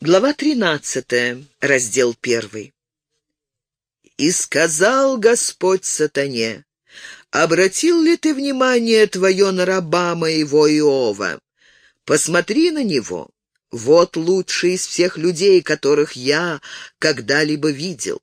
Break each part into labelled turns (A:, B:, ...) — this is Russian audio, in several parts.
A: Глава 13, раздел 1. «И сказал Господь сатане, обратил ли ты внимание твое на раба моего Иова? Посмотри на него, вот лучший из всех людей, которых я когда-либо видел.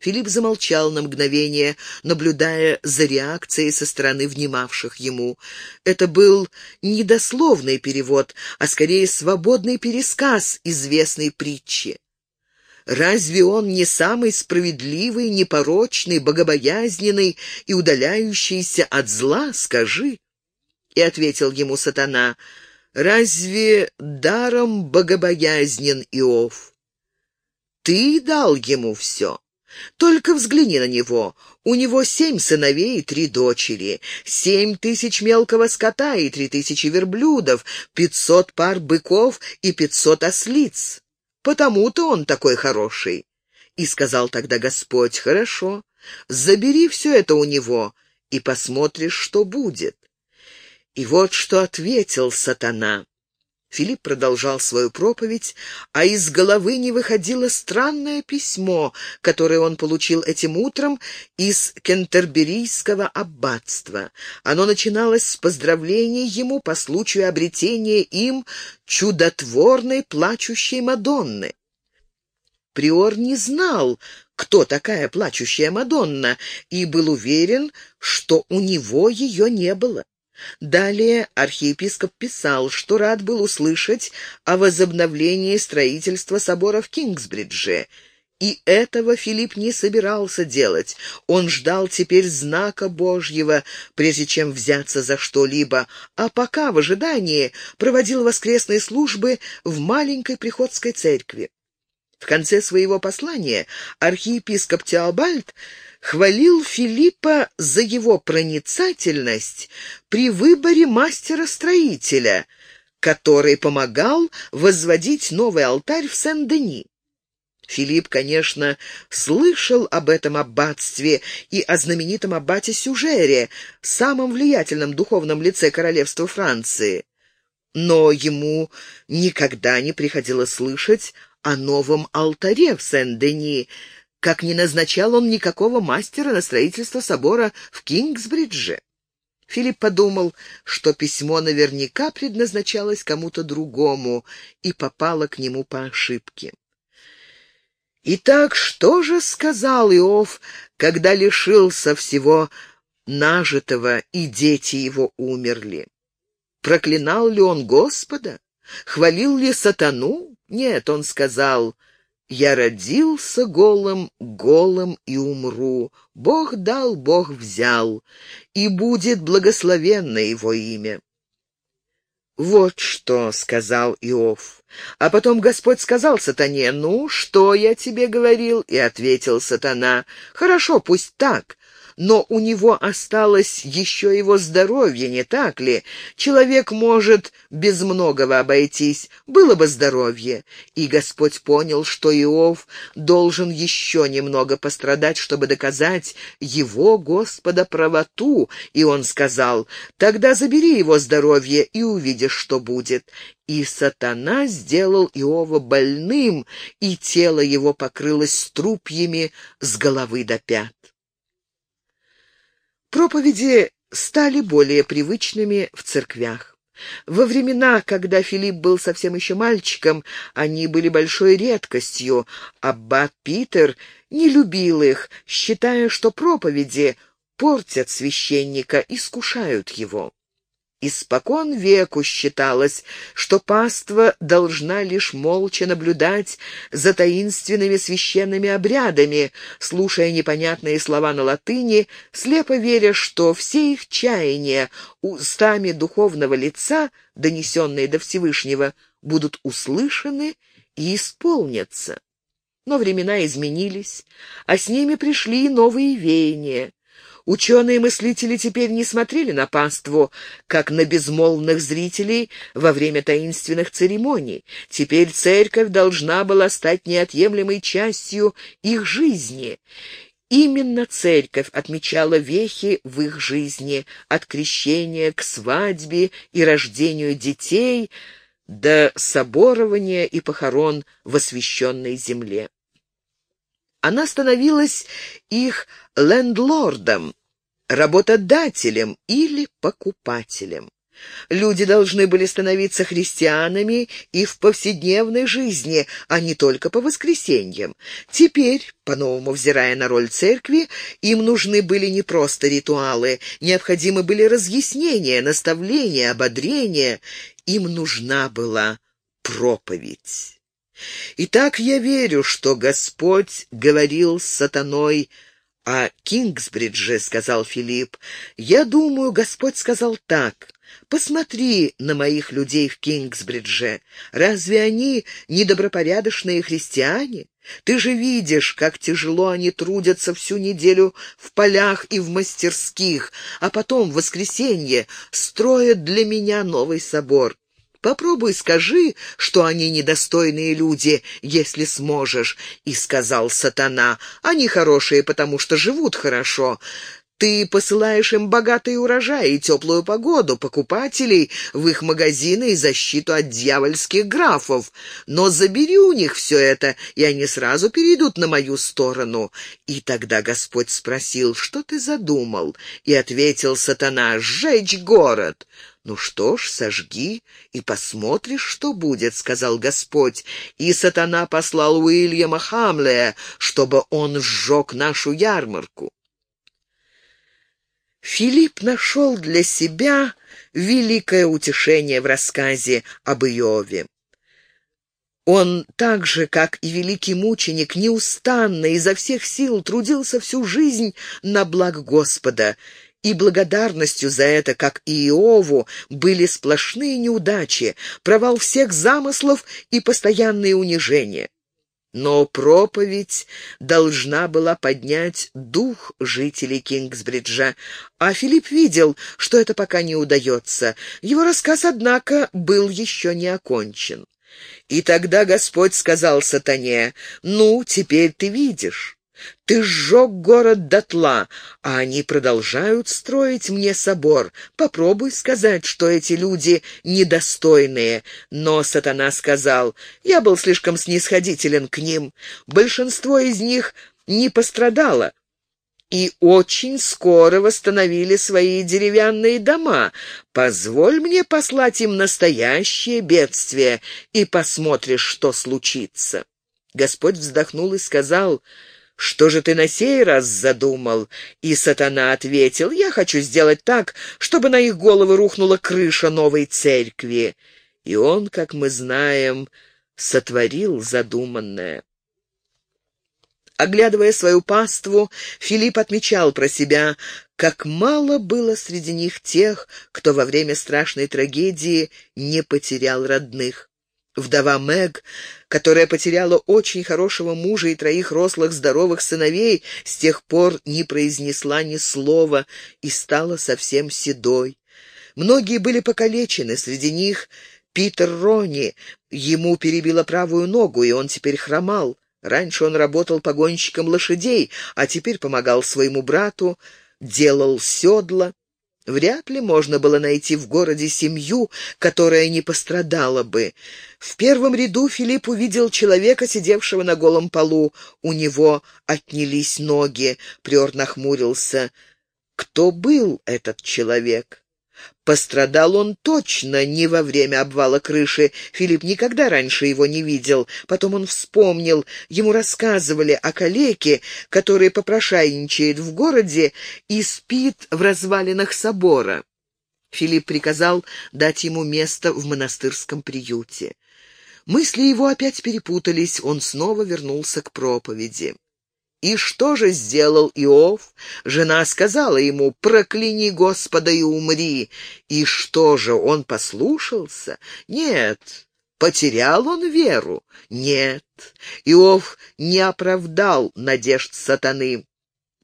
A: Филипп замолчал на мгновение, наблюдая за реакцией со стороны внимавших ему. Это был не дословный перевод, а скорее свободный пересказ известной притчи. Разве он не самый справедливый, непорочный, богобоязненный и удаляющийся от зла, скажи? И ответил ему сатана, разве даром богобоязнен Иов? Ты дал ему все. Только взгляни на него. У него семь сыновей и три дочери, семь тысяч мелкого скота и три тысячи верблюдов, пятьсот пар быков и пятьсот ослиц. Потому-то он такой хороший. И сказал тогда Господь, хорошо, забери все это у него и посмотришь, что будет. И вот что ответил сатана. Филипп продолжал свою проповедь, а из головы не выходило странное письмо, которое он получил этим утром из кентерберийского аббатства. Оно начиналось с поздравления ему по случаю обретения им чудотворной плачущей Мадонны. Приор не знал, кто такая плачущая Мадонна, и был уверен, что у него ее не было. Далее архиепископ писал, что рад был услышать о возобновлении строительства собора в Кингсбридже. И этого Филипп не собирался делать. Он ждал теперь знака Божьего, прежде чем взяться за что-либо, а пока в ожидании проводил воскресные службы в маленькой приходской церкви. В конце своего послания архиепископ Теобальд хвалил Филиппа за его проницательность при выборе мастера-строителя, который помогал возводить новый алтарь в Сен-Дени. Филипп, конечно, слышал об этом аббатстве и о знаменитом аббате Сюжере, самом влиятельном духовном лице королевства Франции. Но ему никогда не приходилось слышать о новом алтаре в Сен-Дени, как не назначал он никакого мастера на строительство собора в Кингсбридже. Филипп подумал, что письмо наверняка предназначалось кому-то другому и попало к нему по ошибке. Итак, что же сказал Иов, когда лишился всего нажитого, и дети его умерли? Проклинал ли он Господа? Хвалил ли сатану? Нет, он сказал, «Я родился голым, голым и умру. Бог дал, Бог взял, и будет благословенно его имя». «Вот что», — сказал Иов. А потом Господь сказал сатане, «Ну, что я тебе говорил?» И ответил сатана, «Хорошо, пусть так, но у него осталось еще его здоровье, не так ли? Человек может без многого обойтись, было бы здоровье. И Господь понял, что Иов должен еще немного пострадать, чтобы доказать его, Господа, правоту. И он сказал, тогда забери его здоровье и увидишь, что будет. И сатана сделал Иова больным, и тело его покрылось струпьями с головы до пят. Проповеди стали более привычными в церквях. Во времена, когда Филипп был совсем еще мальчиком, они были большой редкостью. Аббат Питер не любил их, считая, что проповеди портят священника, искушают его. Испокон веку считалось, что паства должна лишь молча наблюдать за таинственными священными обрядами, слушая непонятные слова на латыни, слепо веря, что все их чаяния устами духовного лица, донесенные до Всевышнего, будут услышаны и исполнятся. Но времена изменились, а с ними пришли новые веяния. Ученые-мыслители теперь не смотрели на паству, как на безмолвных зрителей во время таинственных церемоний. Теперь церковь должна была стать неотъемлемой частью их жизни. Именно церковь отмечала вехи в их жизни, от крещения к свадьбе и рождению детей до соборования и похорон в освященной земле. Она становилась их лендлордом, работодателем или покупателем. Люди должны были становиться христианами и в повседневной жизни, а не только по воскресеньям. Теперь, по-новому взирая на роль церкви, им нужны были не просто ритуалы, необходимы были разъяснения, наставления, ободрения. Им нужна была проповедь. Итак, я верю, что Господь говорил с сатаной о Кингсбридже, сказал Филипп. Я думаю, Господь сказал так. Посмотри на моих людей в Кингсбридже. Разве они недобропорядочные христиане? Ты же видишь, как тяжело они трудятся всю неделю в полях и в мастерских, а потом в воскресенье строят для меня новый собор. Попробуй скажи, что они недостойные люди, если сможешь. И сказал сатана, они хорошие, потому что живут хорошо. Ты посылаешь им богатый урожай и теплую погоду, покупателей в их магазины и защиту от дьявольских графов. Но забери у них все это, и они сразу перейдут на мою сторону». И тогда Господь спросил, «Что ты задумал?» И ответил сатана, «Сжечь город». «Ну что ж, сожги и посмотришь, что будет», — сказал Господь. И сатана послал Уильяма Хамлея, чтобы он сжег нашу ярмарку. Филипп нашел для себя великое утешение в рассказе об Иове. Он так же, как и великий мученик, неустанно изо всех сил трудился всю жизнь на благ Господа, и благодарностью за это, как и Иову, были сплошные неудачи, провал всех замыслов и постоянные унижения. Но проповедь должна была поднять дух жителей Кингсбриджа, а Филипп видел, что это пока не удается. Его рассказ, однако, был еще не окончен. И тогда Господь сказал сатане, «Ну, теперь ты видишь». Ты сжег город дотла, а они продолжают строить мне собор. Попробуй сказать, что эти люди недостойные. Но сатана сказал, я был слишком снисходителен к ним. Большинство из них не пострадало и очень скоро восстановили свои деревянные дома. Позволь мне послать им настоящее бедствие, и посмотришь, что случится». Господь вздохнул и сказал, «Что же ты на сей раз задумал?» И сатана ответил, «Я хочу сделать так, чтобы на их головы рухнула крыша новой церкви». И он, как мы знаем, сотворил задуманное. Оглядывая свою паству, Филипп отмечал про себя, как мало было среди них тех, кто во время страшной трагедии не потерял родных. Вдова Мэг, которая потеряла очень хорошего мужа и троих рослых здоровых сыновей, с тех пор не произнесла ни слова и стала совсем седой. Многие были покалечены, среди них Питер Рони. Ему перебило правую ногу, и он теперь хромал. Раньше он работал погонщиком лошадей, а теперь помогал своему брату, делал седла. Вряд ли можно было найти в городе семью, которая не пострадала бы. В первом ряду Филипп увидел человека, сидевшего на голом полу. У него отнялись ноги. Приор нахмурился. Кто был этот человек? Пострадал он точно не во время обвала крыши. Филипп никогда раньше его не видел. Потом он вспомнил. Ему рассказывали о калеке, который попрошайничает в городе и спит в развалинах собора. Филипп приказал дать ему место в монастырском приюте. Мысли его опять перепутались, он снова вернулся к проповеди. И что же сделал Иов? Жена сказала ему, прокляни Господа и умри. И что же, он послушался? Нет. Потерял он веру? Нет. Иов не оправдал надежд сатаны.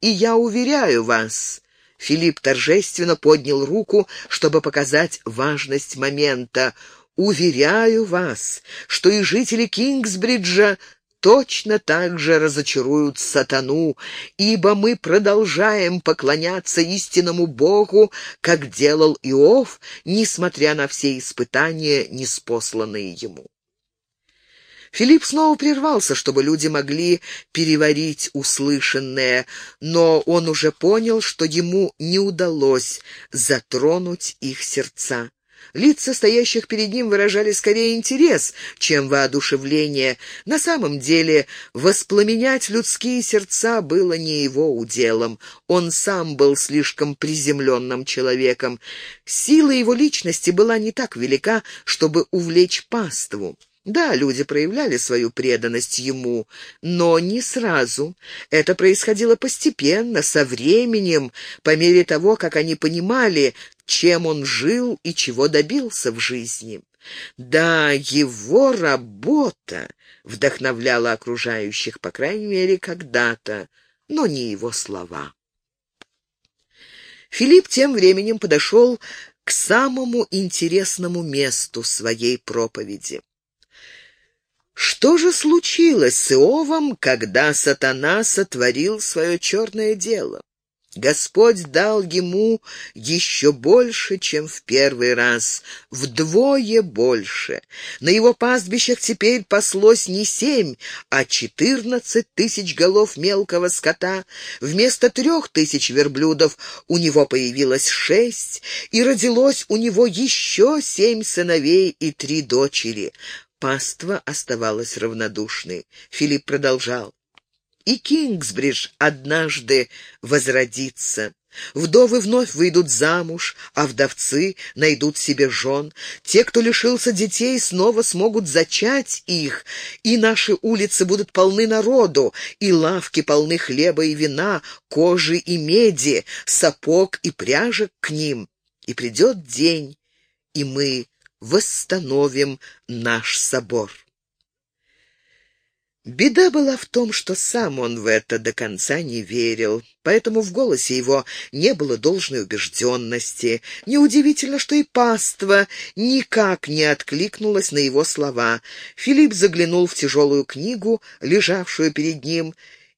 A: И я уверяю вас, Филипп торжественно поднял руку, чтобы показать важность момента. «Уверяю вас, что и жители Кингсбриджа точно так же разочаруют сатану, ибо мы продолжаем поклоняться истинному Богу, как делал Иов, несмотря на все испытания, неспосланные ему. Филипп снова прервался, чтобы люди могли переварить услышанное, но он уже понял, что ему не удалось затронуть их сердца. Лица стоящих перед ним выражали скорее интерес, чем воодушевление. На самом деле, воспламенять людские сердца было не его уделом. Он сам был слишком приземленным человеком. Сила его личности была не так велика, чтобы увлечь паству. Да, люди проявляли свою преданность ему, но не сразу. Это происходило постепенно, со временем, по мере того, как они понимали, чем он жил и чего добился в жизни. Да, его работа вдохновляла окружающих, по крайней мере, когда-то, но не его слова. Филипп тем временем подошел к самому интересному месту своей проповеди. Что же случилось с Иовом, когда сатана сотворил свое черное дело? Господь дал ему еще больше, чем в первый раз, вдвое больше. На его пастбищах теперь паслось не семь, а четырнадцать тысяч голов мелкого скота. Вместо трех тысяч верблюдов у него появилось шесть, и родилось у него еще семь сыновей и три дочери. Паства оставалась равнодушной. Филипп продолжал и Кингсбридж однажды возродится. Вдовы вновь выйдут замуж, а вдовцы найдут себе жен. Те, кто лишился детей, снова смогут зачать их, и наши улицы будут полны народу, и лавки полны хлеба и вина, кожи и меди, сапог и пряжек к ним. И придет день, и мы восстановим наш собор. Беда была в том, что сам он в это до конца не верил, поэтому в голосе его не было должной убежденности. Неудивительно, что и паства никак не откликнулась на его слова. Филипп заглянул в тяжелую книгу, лежавшую перед ним,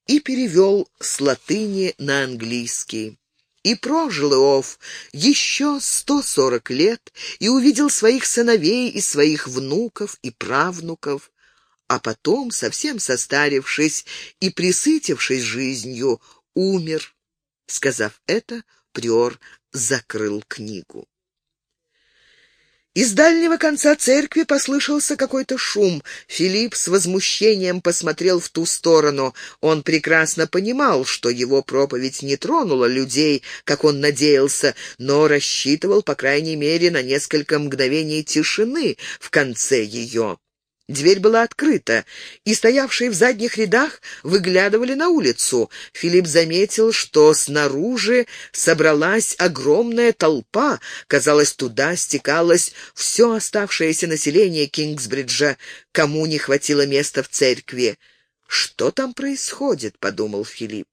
A: и перевел с латыни на английский. И прожил Иов еще сто сорок лет, и увидел своих сыновей и своих внуков и правнуков а потом, совсем состарившись и присытившись жизнью, умер. Сказав это, приор закрыл книгу. Из дальнего конца церкви послышался какой-то шум. Филипп с возмущением посмотрел в ту сторону. Он прекрасно понимал, что его проповедь не тронула людей, как он надеялся, но рассчитывал, по крайней мере, на несколько мгновений тишины в конце ее. Дверь была открыта, и стоявшие в задних рядах выглядывали на улицу. Филипп заметил, что снаружи собралась огромная толпа. Казалось, туда стекалось все оставшееся население Кингсбриджа, кому не хватило места в церкви. «Что там происходит?» — подумал Филипп.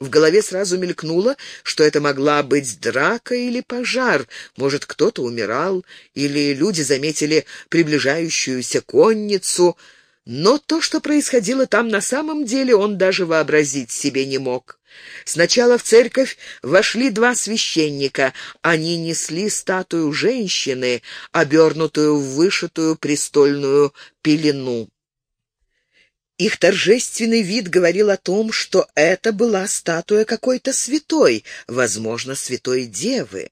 A: В голове сразу мелькнуло, что это могла быть драка или пожар. Может, кто-то умирал, или люди заметили приближающуюся конницу. Но то, что происходило там на самом деле, он даже вообразить себе не мог. Сначала в церковь вошли два священника. Они несли статую женщины, обернутую в вышитую престольную пелену. Их торжественный вид говорил о том, что это была статуя какой-то святой, возможно, святой девы.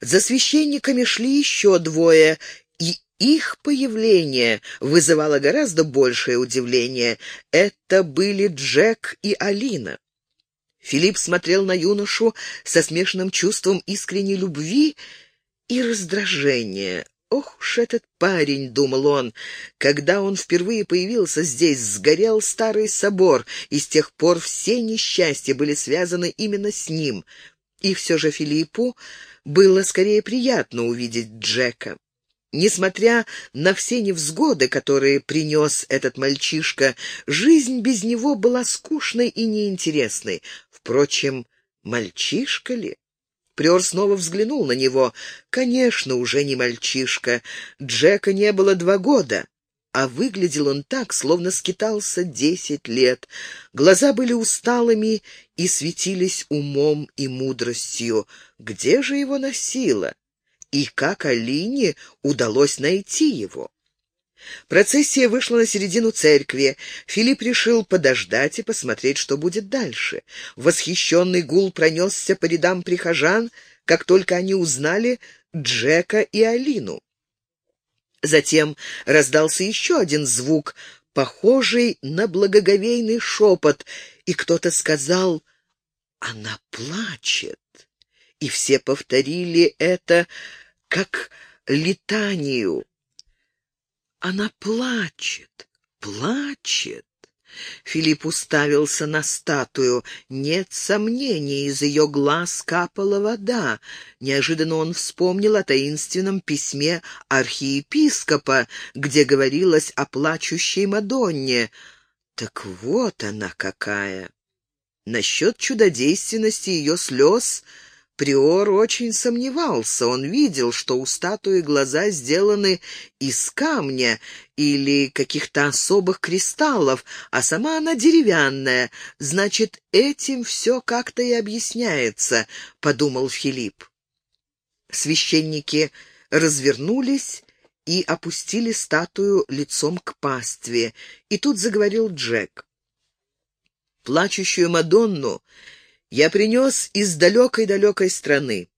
A: За священниками шли еще двое, и их появление вызывало гораздо большее удивление. Это были Джек и Алина. Филипп смотрел на юношу со смешанным чувством искренней любви и раздражения. «Ох уж этот парень!» — думал он. Когда он впервые появился здесь, сгорел старый собор, и с тех пор все несчастья были связаны именно с ним. И все же Филиппу было скорее приятно увидеть Джека. Несмотря на все невзгоды, которые принес этот мальчишка, жизнь без него была скучной и неинтересной. Впрочем, мальчишка ли? Приор снова взглянул на него. Конечно, уже не мальчишка. Джека не было два года. а выглядел он так, словно скитался десять лет. Глаза были усталыми и светились умом и мудростью. Где же его носило? И как Алине удалось найти его? Процессия вышла на середину церкви. Филипп решил подождать и посмотреть, что будет дальше. Восхищенный гул пронесся по рядам прихожан, как только они узнали Джека и Алину. Затем раздался еще один звук, похожий на благоговейный шепот, и кто-то сказал «Она плачет». И все повторили это как летанию. «Она плачет, плачет». Филипп уставился на статую. Нет сомнений, из ее глаз капала вода. Неожиданно он вспомнил о таинственном письме архиепископа, где говорилось о плачущей Мадонне. Так вот она какая! Насчет чудодейственности ее слез Приор очень сомневался. Он видел, что у статуи глаза сделаны из камня или каких-то особых кристаллов, а сама она деревянная. Значит, этим все как-то и объясняется, — подумал Филипп. Священники развернулись и опустили статую лицом к пастве. И тут заговорил Джек. Плачущую Мадонну я принес из далекой-далекой страны.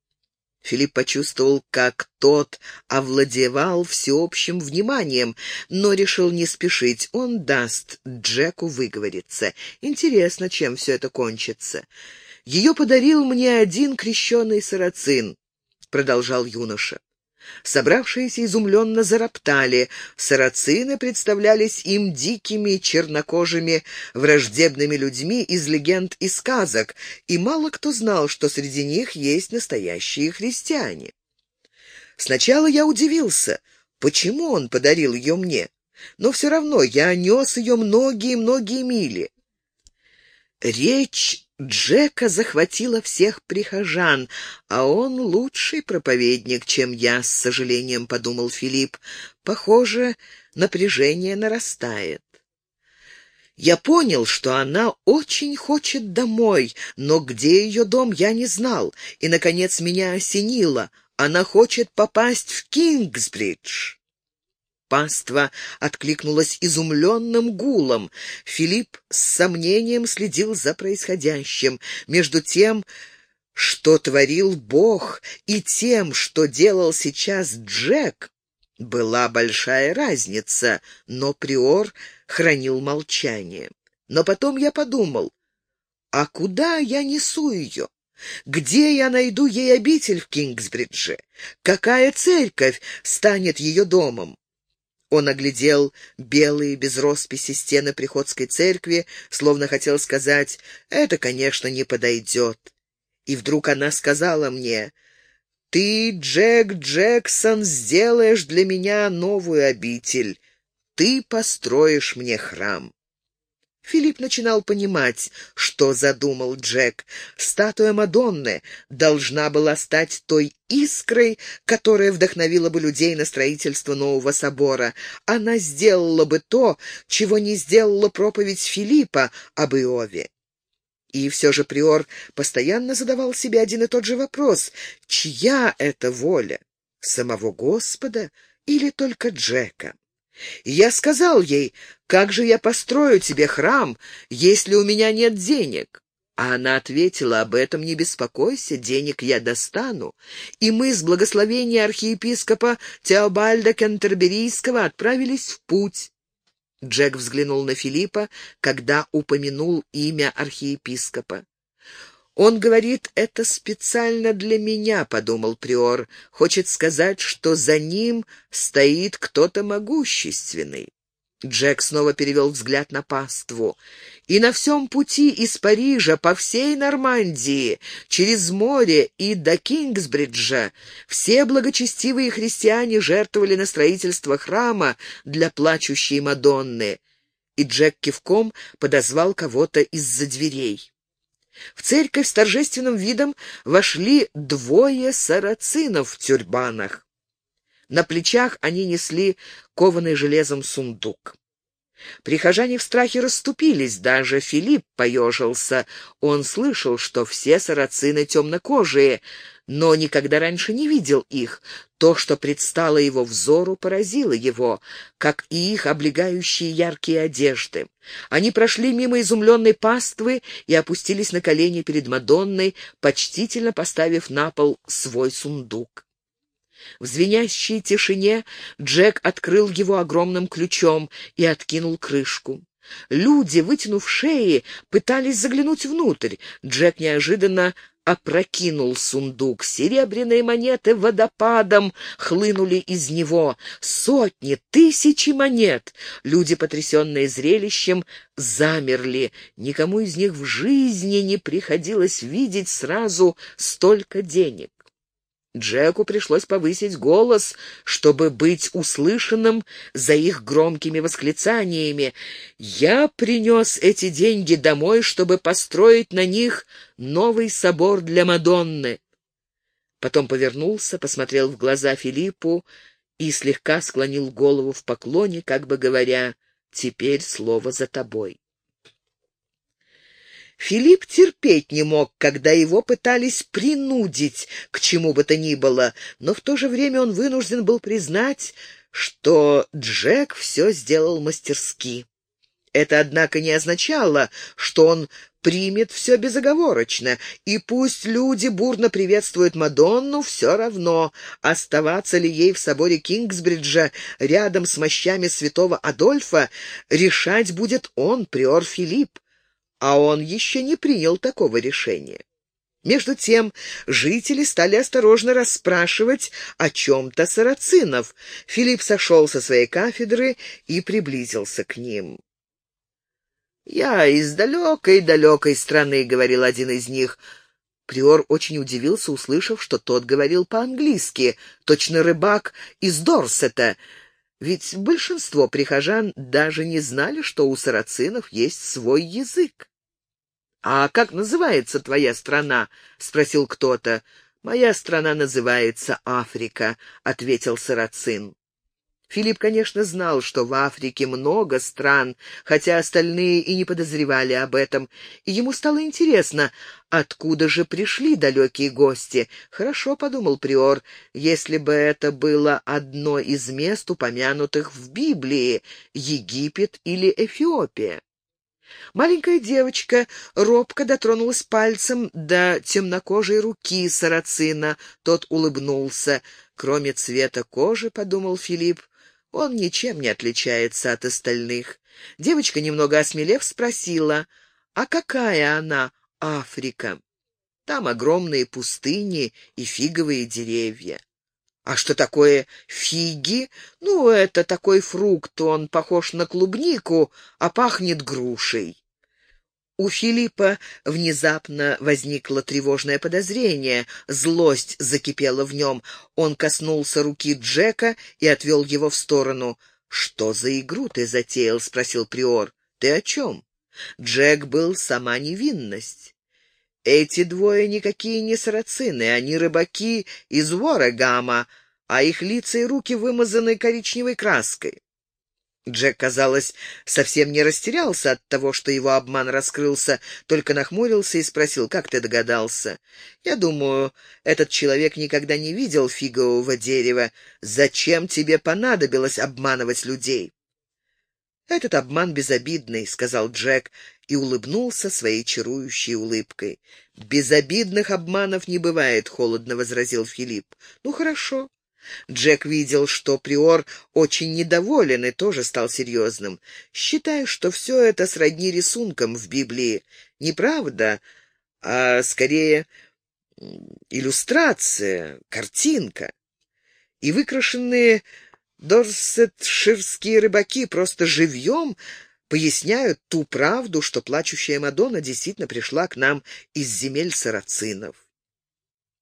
A: Филипп почувствовал, как тот овладевал всеобщим вниманием, но решил не спешить. Он даст Джеку выговориться. Интересно, чем все это кончится. «Ее подарил мне один крещеный сарацин», — продолжал юноша. Собравшиеся изумленно зароптали. Сарацины представлялись им дикими, чернокожими, враждебными людьми из легенд и сказок, и мало кто знал, что среди них есть настоящие христиане. Сначала я удивился, почему он подарил ее мне, но все равно я нес ее многие-многие мили. Речь Джека захватила всех прихожан, а он лучший проповедник, чем я, с сожалением подумал Филипп. Похоже, напряжение нарастает. Я понял, что она очень хочет домой, но где ее дом, я не знал, и, наконец, меня осенило. Она хочет попасть в Кингсбридж. Паства откликнулась изумленным гулом. Филипп с сомнением следил за происходящим. Между тем, что творил Бог, и тем, что делал сейчас Джек, была большая разница, но Приор хранил молчание. Но потом я подумал, а куда я несу ее? Где я найду ей обитель в Кингсбридже? Какая церковь станет ее домом? Он оглядел белые без росписи стены приходской церкви, словно хотел сказать «это, конечно, не подойдет». И вдруг она сказала мне «Ты, Джек Джексон, сделаешь для меня новую обитель. Ты построишь мне храм». Филипп начинал понимать, что задумал Джек. Статуя Мадонны должна была стать той искрой, которая вдохновила бы людей на строительство нового собора. Она сделала бы то, чего не сделала проповедь Филиппа об Иове. И все же Приор постоянно задавал себе один и тот же вопрос. Чья это воля? Самого Господа или только Джека? Я сказал ей, как же я построю тебе храм, если у меня нет денег? А она ответила, об этом не беспокойся, денег я достану. И мы с благословения архиепископа Теобальда Кентерберийского отправились в путь. Джек взглянул на Филиппа, когда упомянул имя архиепископа. «Он говорит это специально для меня», — подумал Приор. «Хочет сказать, что за ним стоит кто-то могущественный». Джек снова перевел взгляд на паству. «И на всем пути из Парижа, по всей Нормандии, через море и до Кингсбриджа все благочестивые христиане жертвовали на строительство храма для плачущей Мадонны». И Джек кивком подозвал кого-то из-за дверей. В церковь с торжественным видом вошли двое сарацинов в тюрбанах. На плечах они несли кованый железом сундук. Прихожане в страхе расступились, даже Филипп поежился. Он слышал, что все сарацины темнокожие, но никогда раньше не видел их. То, что предстало его взору, поразило его, как и их облегающие яркие одежды. Они прошли мимо изумленной паствы и опустились на колени перед Мадонной, почтительно поставив на пол свой сундук. В звенящей тишине Джек открыл его огромным ключом и откинул крышку. Люди, вытянув шеи, пытались заглянуть внутрь. Джек неожиданно опрокинул сундук. Серебряные монеты водопадом хлынули из него. Сотни, тысячи монет. Люди, потрясенные зрелищем, замерли. Никому из них в жизни не приходилось видеть сразу столько денег. Джеку пришлось повысить голос, чтобы быть услышанным за их громкими восклицаниями. «Я принес эти деньги домой, чтобы построить на них новый собор для Мадонны». Потом повернулся, посмотрел в глаза Филиппу и слегка склонил голову в поклоне, как бы говоря, «Теперь слово за тобой». Филипп терпеть не мог, когда его пытались принудить к чему бы то ни было, но в то же время он вынужден был признать, что Джек все сделал мастерски. Это, однако, не означало, что он примет все безоговорочно, и пусть люди бурно приветствуют Мадонну, все равно, оставаться ли ей в соборе Кингсбриджа рядом с мощами святого Адольфа, решать будет он, приор Филипп а он еще не принял такого решения. Между тем жители стали осторожно расспрашивать о чем-то сарацинов. Филипп сошел со своей кафедры и приблизился к ним. «Я из далекой-далекой страны», — говорил один из них. Приор очень удивился, услышав, что тот говорил по-английски, точно рыбак из Дорсета, ведь большинство прихожан даже не знали, что у сарацинов есть свой язык. «А как называется твоя страна?» — спросил кто-то. «Моя страна называется Африка», — ответил Сарацин. Филипп, конечно, знал, что в Африке много стран, хотя остальные и не подозревали об этом, и ему стало интересно, откуда же пришли далекие гости. «Хорошо», — подумал Приор, — «если бы это было одно из мест, упомянутых в Библии, Египет или Эфиопия». Маленькая девочка робко дотронулась пальцем до темнокожей руки сарацина. Тот улыбнулся. Кроме цвета кожи, подумал Филипп, он ничем не отличается от остальных. Девочка, немного осмелев, спросила, а какая она Африка? Там огромные пустыни и фиговые деревья. А что такое фиги? Ну, это такой фрукт, он похож на клубнику, а пахнет грушей. У Филиппа внезапно возникло тревожное подозрение, злость закипела в нем. Он коснулся руки Джека и отвел его в сторону. «Что за игру ты затеял?» — спросил Приор. «Ты о чем?» Джек был сама невинность. Эти двое никакие не сарацины, они рыбаки из Ворогама, а их лица и руки вымазаны коричневой краской. Джек, казалось, совсем не растерялся от того, что его обман раскрылся, только нахмурился и спросил, «Как ты догадался?» «Я думаю, этот человек никогда не видел фигового дерева. Зачем тебе понадобилось обманывать людей?» «Этот обман безобидный», — сказал Джек и улыбнулся своей чарующей улыбкой. «Безобидных обманов не бывает», — холодно возразил Филипп. «Ну, хорошо». Джек видел, что Приор очень недоволен и тоже стал серьезным. «Считаю, что все это сродни рисункам в Библии. Неправда, а скорее иллюстрация, картинка. И выкрашенные дорсетширские рыбаки просто живьем поясняют ту правду, что плачущая Мадонна действительно пришла к нам из земель сарацинов.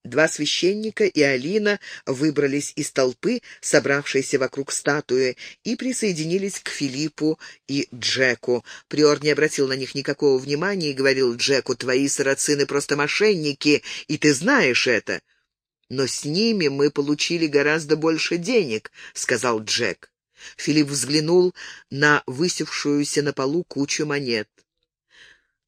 A: Два священника и Алина выбрались из толпы, собравшейся вокруг статуи, и присоединились к Филиппу и Джеку. Приор не обратил на них никакого внимания и говорил Джеку, «Твои сарацины просто мошенники, и ты знаешь это». «Но с ними мы получили гораздо больше денег», — сказал Джек. Филипп взглянул на высевшуюся на полу кучу монет.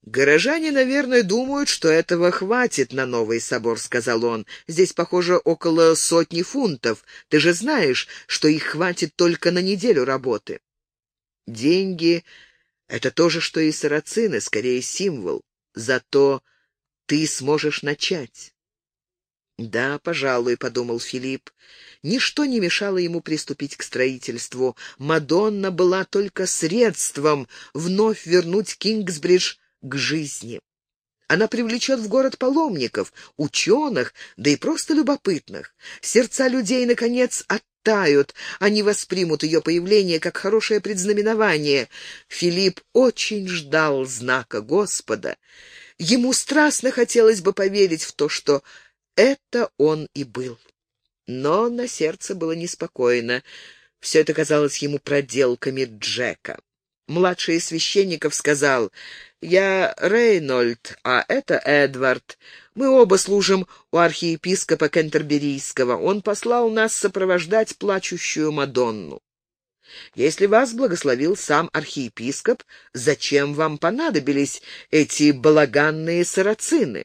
A: «Горожане, наверное, думают, что этого хватит на новый собор», — сказал он. «Здесь, похоже, около сотни фунтов. Ты же знаешь, что их хватит только на неделю работы». «Деньги — это то же, что и сарацины, скорее символ. Зато ты сможешь начать». «Да, пожалуй», — подумал Филипп. Ничто не мешало ему приступить к строительству. Мадонна была только средством вновь вернуть Кингсбридж к жизни. Она привлечет в город паломников, ученых, да и просто любопытных. Сердца людей, наконец, оттают. Они воспримут ее появление как хорошее предзнаменование. Филипп очень ждал знака Господа. Ему страстно хотелось бы поверить в то, что это он и был. Но на сердце было неспокойно. Все это казалось ему проделками Джека. Младший из священников сказал, «Я Рейнольд, а это Эдвард. Мы оба служим у архиепископа Кентерберийского. Он послал нас сопровождать плачущую Мадонну. Если вас благословил сам архиепископ, зачем вам понадобились эти балаганные сарацины?»